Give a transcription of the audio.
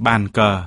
bàn cờ.